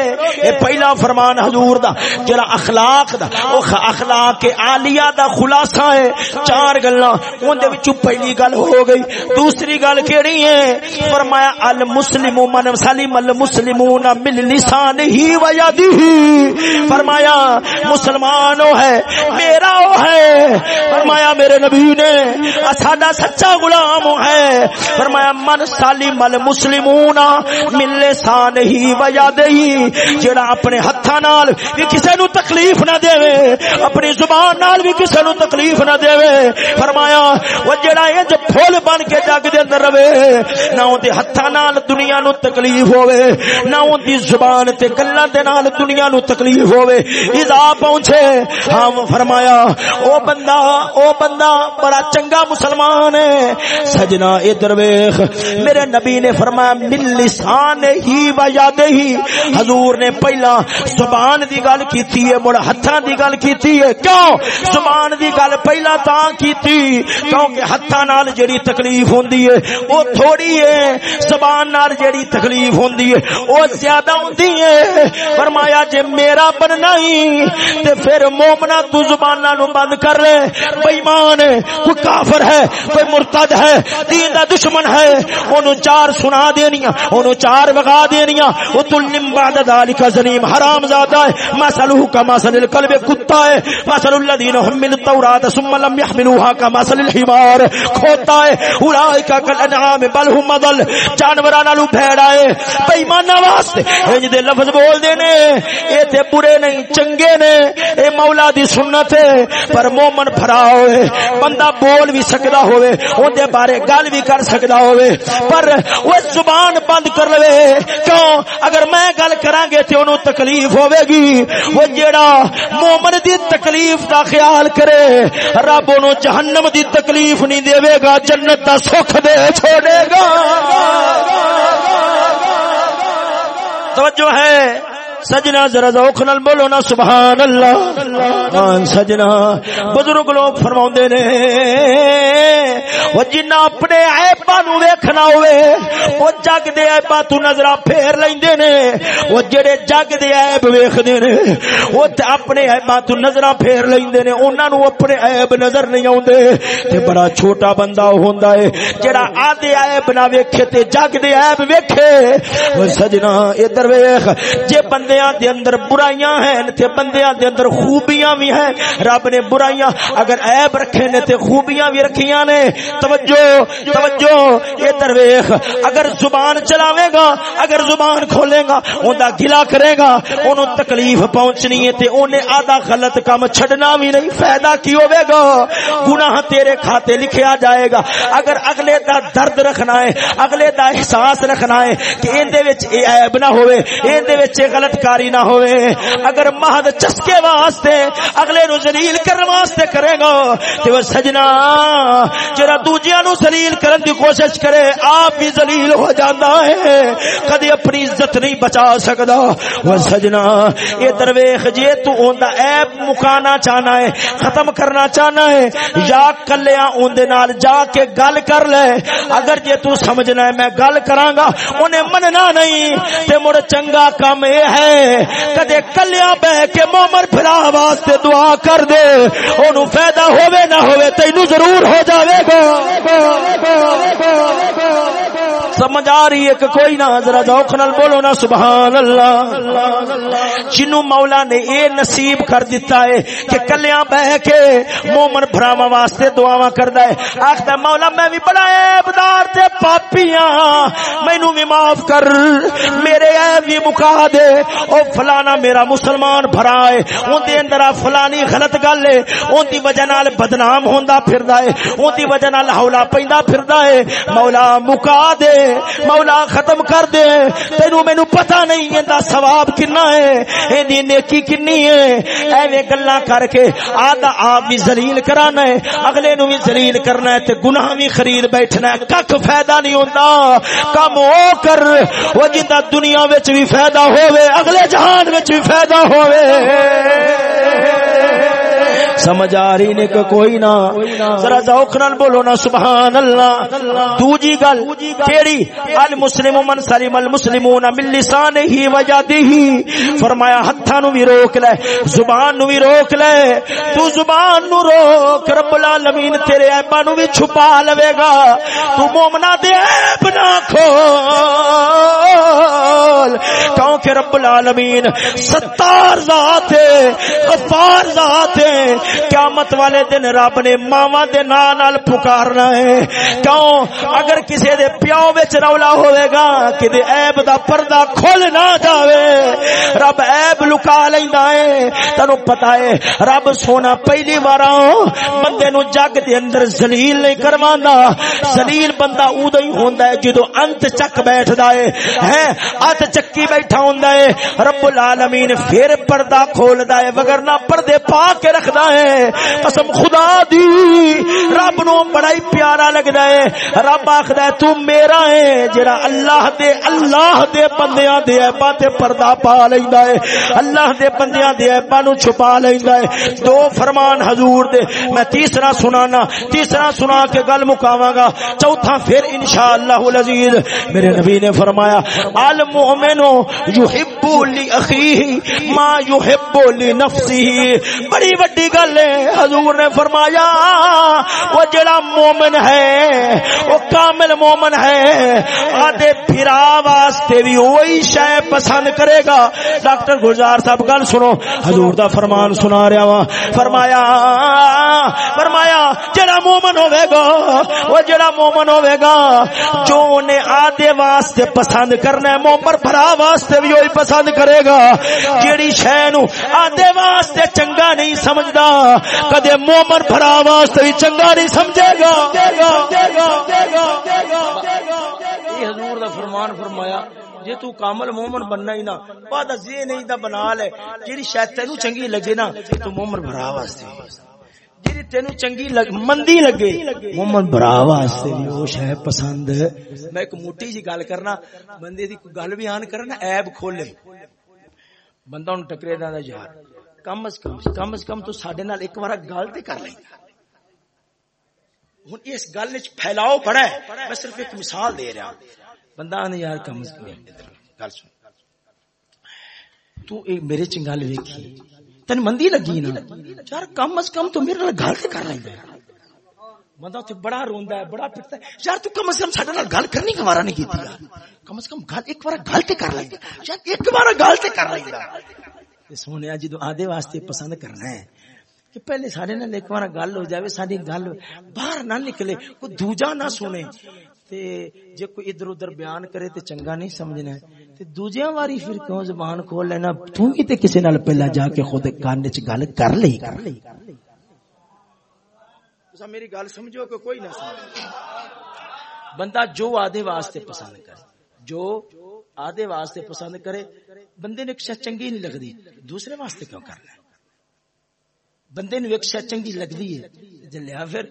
اے پہلا فرمان حضور دا، جڑا اخلاق دا۔ او اخلاق کے عالیہ دا خلاصہ ہے۔ چار گلاں۔ اون دے وچوں پہلی گل ہو گئی۔ دوسری گل کیڑی ہے؟ فرمایا المسلم من سلم المسلمون من لسانه و يده فرمایا مسلمان وہ ہے میرا وہ ہے۔ فرمایا، میرے نبی نے، ساڈا سچا غلام ہے۔ فرمایا، من سلم المسلمون من لسانه و يده جڑا اپنے ہتھاں نال بھی کسے نو تکلیف نہ دے، اپنی زبان نال بھی کسے نو تکلیف نہ دے۔ فرمایا فرمایا وہ جڑا انج پھول بن کے جگ دے اندر رہے، نہ اون دے ہتھاں نال دنیا نو تکلیف ہوے نہ اون دی زبان تے گلاں دے نال دنیا نو تکلیف ہوے اذا پہنچے ہاں فرمایا، او بندہ او بندہ، بڑا چنگا مسلمان ہے۔ سجنا ادھر ویکھ، میرے نبی نے فرمایا، من لسان ہی و یاد ہی۔ حضور نے پہلا زبان دی گل کیتی ہے، مڑ ہتھاں دی گل کیتی ہے۔ کیوں؟ زبان دی گل پہلا تا کیتی۔ کیونکہ ہتھاں نال جڑی تکلیف ہوندی ہے او تھوڑی ہے، زبان نال جڑی تکلیف ہوندی ہے او زیادہ ہوندی ہے۔ فرمایا، جے میرا بننا ہی، تے پھر مومنا تو زباناں نو بند کر لے۔ بے ایمان ہے، کوئی کافر ہے، کوئی مرتد ہے، دین دا دشمن ہے۔ اونوں چار سنا دینیاں، اونوں چار وگا دینیاں۔ او تلم بعد ذالک زنیم، حرام زادہ ہے۔ مثلہ کما مثل القلب کتا ہے۔ مثل الذین حملوا التوراۃ ثم لم يحملوها كما مثل الحمار، کھوتا ہے اولئک کالانعام بل هم ضل جانوراں نالو بھیڑا ہے۔ بے ایماناں واسطے انج دے لفظ بول دے نے۔ اے تے برے نہیں، چنگے نے۔ اے مولا دی سنت ہے، پر مومن بھرا ہوئے۔ بندہ بول بھی سکدا ہوئے، اون دے بارے گل بھی کر سکدا ہوئے۔ پر وہ زبان بند کر لے کیوں؟ اگر میں گل کراں گے تے اونوں تکلیف ہوے گی۔ وہ جیڑا مومن دی تکلیف دا خیال کرے، رب اونوں جہنم دی تکلیف نہیں دے گا جنت دا سکھ دے چھوڑے گا۔ توجہ ہے۔ سجنا ذرا ذوق نال بولو نا سبحان اللہ مان سجنا۔ بزرگ لوگ فرماوندے نے او جنہ اپنے عیباں نو ویکھنا ہوے او جگ دے عیباں تو نظراں پھیر لیندے نے۔ او جڑے جگ دے عیب ویکھدے نے او تے اپنے عیباں تو نظراں پھیر لیندے نے۔ انہاں نو اپنے عیب نظر نہیں اوندے تے بڑا چھوٹا بندہ ہوندا ہے جڑا آدھے عیب نہ ویکھے تے جگ دے عیب ویکھے۔ او سجنا، ادھر ویکھ، جے بندے بندیاں دے اندر برائیاں ہیں، تے بندیاں دے اندر خوبیاں بھی ہیں۔ رب نے برائیاں اگر عیب رکھے نے تے خوبیاں بھی رکھیاں نے۔ توجہ توجہ یہ درویش اگر زبان چلاوے گا، اگر زبان کھولے گا، اوندا گلا کرے گا، اونوں تکلیف پہنچنی ہے تے اونے آدھا غلط کام چھڈنا بھی نہیں، فائدہ کی ہوے گا؟ گناہ تیرے کھاتے لکھیا جائے گا۔ اگر اگلے دا درد رکھنا ہے، اگلے دا احساس رکھنا ہے کہ این دے وچ اے عیب نہ ہوے این دے وچ غلط کاری نہ ہوئے۔ اگر مہد چسکے واسطے اگلے نو ذلیل کرنے واسطے کرے گا، تے وہ سجنا جڑا دوجیاں نو ذلیل کرن دی کوشش کرے، آپ بھی ذلیل ہو جاندا ہے۔ کدی اپنی عزت نہیں بچا سکدا۔ وہ سجنا، اے درویش جی، جے تو اوندا عیب مکانا چاہنا ہے، ختم کرنا چاہنا ہے۔ یا کلیاں اون دے نال جا کے گل کر لے۔ اگر جے تو سمجھنا ہے میں گل کراں گا، انہیں مننا نہیں۔ تے مڑ چنگا کام اے ہے۔ کدے کلیا بہ کے مومن پھرا واسطے دعا کر دے، اونوں فائدہ ہوے نہ ہوے تینوں ضرور ہو جاوے گا۔ سمجھ آ رہی ہے کہ کوئی نہ ذرا ذوق نال بولو نا سبحان اللہ جنو مولا نے اے نصیب کر دیتا ہے کہ کلیاں بہ کے مومن بھراواں واسطے دعاواں کردا ہے۔ آکھدا مولا، میں بھی بڑا عیبدار تے پاپیاں مینوں بھی معاف کر۔ میرے عیب بھی مکا دے۔ او فلانا میرا مسلمان بھرا ہے۔ اون دے اندر فلانی غلط گل ہے۔ اون دی وجہ نال بدنام ہوندا پھردا ہے۔ اون دی وجہ نال ہولا پیندا پھردا ہے۔ مولا، مکا دے۔ مولا ختم کر دے۔ تینو مینو پتہ نہیں ایندا ثواب کنا ہے۔ ایندی نیکی کنی ہے۔ ایویں گلاں کر کے آدھا آپ بھی ذلیل کرانا ہے۔ اگلے نو بھی ذلیل کرنا ہے تے گناہ بھی خرید بیٹھنا ہے۔ کک فائدہ نہیں ہوندا۔ کم او کر وہ جندا دنیا وچ بھی فائدہ ہوے اگلے جہان وچ بھی فائدہ ہوے سمجھ آ رہی نے کہ کوئی نہ، ذرا ذوق نال بولو نا سبحان اللہ دوجی گل، کیڑی؟ المسلم من سلم المسلمون من لسانه وجده فرمایا، ہتھاں نو بھی روک لے، زبان نو بھی روک لے۔ تو زبان نو روک، رب العالمین تیرے عیباں نو بھی چھپا لوے گا۔ تو مومنا دے عیب نہ کھول۔ کیونکہ رب العالمین ستار ذات ہے، غفار ذات ہے۔ قیامت والے دن رب نے ماوا دے نام نال پکارنا ہے۔ کیوں؟ اگر کسی دے پیو وچ رولا ہوئے گا کہ عیب دا پردہ کھل نہ جاوے۔ رب عیب لکا لیندا ہے۔ تانوں پتہ ہے، رب سونا پہلی بار بندے نو جگ دے اندر ذلیل نہیں کرواندا ذلیل بندہ اودوں ہی ہوندا ہے جدوں انت چک بیٹھدا ہے۔ ہیں ات چکی بیٹھا ہوندا ہے۔ رب العالمین پھر پردہ کھولدا ہے، وگرنہ پردے پا کے رکھدا ہے۔ قسم خدا دی، رب نو بڑا ہی پیارا لگدا ہے۔ رب آکھدا ہے، تو میرا ہے، جڑا اللہ دے اللہ دے بندیاں دے ایباں تے پردہ پا لیندا ہے۔ اللہ دے بندیاں دے ایباں نو چھپا لیندا ہے۔ دو فرمان حضور دے۔ میں تیسرا سنانا، تیسرا سنا کے گل مکاواں گا۔ چوتھا پھر انشاءاللہ العزیز، میرے نبی نے فرمایا المؤمن یحب لاخیہ ما یحب لنفسه بڑی بڑی گل ہے، حضور نے فرمایا، وہ جڑا مومن ہے، وہ کامل مومن ہے، آدھے پھرا واسطے بھی وہی شے پسند کرے گا۔ ڈاکٹر گلزار صاحب، گل سنو۔ حضور دا فرمان سنا رہا وا۔ فرمایا فرمایا، جڑا مومن ہوے گا، وہ جڑا مومن ہوے گا، جو نے آدھے واسطے پسند کرنا ہے، مومن بھرا واسطے بھی وہی پسند پسند کرے گا۔ جیڑی شے نو آدھے واسطے چنگا نہیں سمجھدا، کدے مومن بھرا واسطے بھی چنگا نہیں سمجھے گا۔ یہ حضور دا فرمان فرمایا، جے تو کامل مومن بننا ہی نا، بعد ازے نہیں دا بنا لے، جیڑی شاید تینو چنگی لگے نا، تو مومن بھرا واسطے۔ تینو چنگی لگ مندی لگے بھرا واسطے بھی وہ شے پسند میں ایک موٹی جی گل کرنا بندے دی گل بیان کرنا عیب کھولے بندہ ٹکرے دا یار کم از کم کم از کم تو سڈے نال ایک بار گل تو کر لیں ہوں اس گل پھیلاؤ بڑا ہے میں صرف ایک مثال دے رہا بندہ آنے یار کم از کم گل سن تو ایک میرے چ گل ویکھی تین مندی لگی نا یار کم از کم تو میرے گل تو کر لیں بندہ اتنے بڑا روندا ہے، بڑا پٹتا ہے۔ یار، تو کم از کم سڈے نال گل کرنی گوارا نہیں کی کم از کم گل ایک بار گل تو کر لیں یار، ایک بار گل تو کر لیں سونے جدو آدھے واسطے پسند کرنا ہے کہ پہلے سارے نال ایک بار گل ہو جاوے ساری گل باہر نہ نکلے، کوئی دوجا نہ سنے۔ تے جے کوئی ادھر ادھر بیان کرے تے چنگا نہیں سمجھنا تے دوجیاں واری پھر کیوں زبان کھول لینا؟ تو ہی تے کسے نال پہلا جا کے خود کان وچ گل کر لئی۔ کر لئی تسا میری گل سمجھو کہ کوئی نہ سمجھ بندہ جو آدھے واسطے پسند کرے جو آدھے واسطے پسند کرے بندے نے ایک چنگی نہیں لگتی۔ دوسرے واسطے کیوں کرنا بندے نو ایک شہ چنگی لگتی ہے۔ جلیا پھر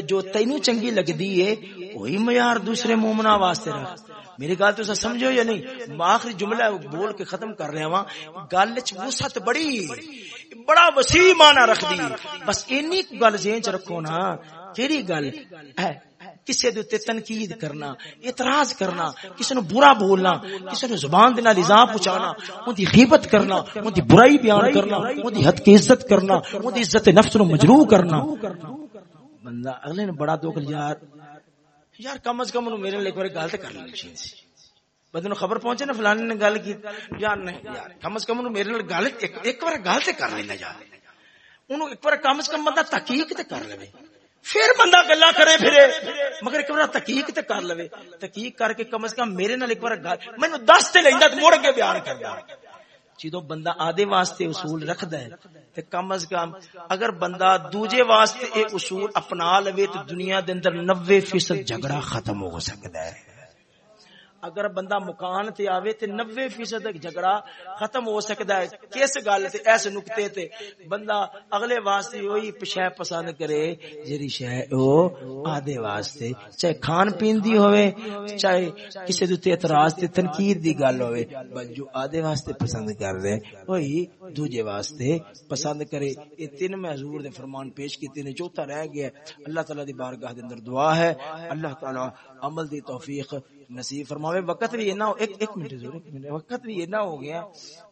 جو تینو چنگی لگتی ہے، وہی معیار دوسرے مومنا واسطے رکھ۔ میری گل تو سمجھو یا نہیں؟ آخری جملہ بول کے ختم کر رہا وا گل وسط بڑی، بڑا وسیع معنی رکھ دی۔ بس اینی گل ذہن چ رکھو نا، کیڑی گل؟ ہے کسی دے تنقید کرنا، اعتراض کرنا کسی نو برا بولنا کسی نو زبان دینا لزام پہنچانا اون دی غیبت کرنا اون دی برائی بیان کرنا اون دی حد کی عزت کرنا اون دی عزت نفس نو مجروح کرنا۔ بندہ اگلے نے بڑا دکھ یار یار کم از کم میرے لیے ایک بار گل تے کر لینی چاہیے۔ بندے نو خبر پہنچے نا فلانے نے گل کی، یار نہیں، یار کم از کم میرے نال گل ایک بار گل تے کر لینا یار اونوں ایک بار کم از کم بندہ تحقیق تے کر لے پھر بندہ گلا کرے پھرے۔ مگر ایک بار تحقیق تے کر لوے۔ تحقیق کر کے کم از کم میرے نال ایک بار گل مینوں دس تے لیندا تے مڑ کے بیان کردا۔ جدو بندہ آدھے واسطے اصول رکھد ہے تے کم از کم اگر بندہ دوجے واسطے اے اصول اپنا لوے تو دنیا دے اندر نوے فیصد جھگڑا ختم ہو سکدا ہے۔ اگر بندہ مکان تے آوے تے 90% جھگڑا ختم ہو سکدا ہے، کس گل تے اس نقطے تے بندہ اگلے واسطے وہی پشے پسند کرے جڑی شے او آدے واسطے، چاہے کھان پین دی ہوئے چاہے کسی دے اعتراض تے تنقید دی گل ہوئے بس جو آدے واسطے پسند کر دے وہی دوجے واسطے پسند کرے۔ یہ تین میں حضور دے فرمان پیش کیتے نے، چوتھا رہ گیا اللہ تعالی دی بارگاہ دے اندر دعا ہے۔ اللہ تعالی عمل دی توفیق نصیب فرماوے، وقت بھی اینا ایک ایک منٹ ضرور، ایک منٹ، وقت بھی اینا ہو گیا،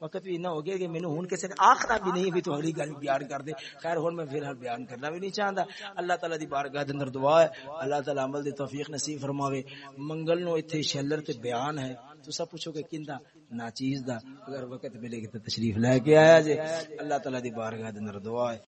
وقت بھی اینا ہو گیا کہ مینوں ہن کسے نے آخرا بھی نہیں، بھی تہاڈی گل بیان کر دے۔ خیر ہن میں پھر بیان کرنا بھی نہیں چاہندا۔ اللہ تعالی دی بارگاہ دے اندر دعا ہے۔ اللہ تعالی عمل دی توفیق نصیب فرماوے۔ منگل نو ایتھے شیلر تے بیان ہے۔ تو سب پوچھو کہ کیندا نا چیز دا۔ اگر وقت ملے گی تو تشریف لے کے آیا جے۔ اللہ تعالی دی بارگاہ دے اندر دعا ہے۔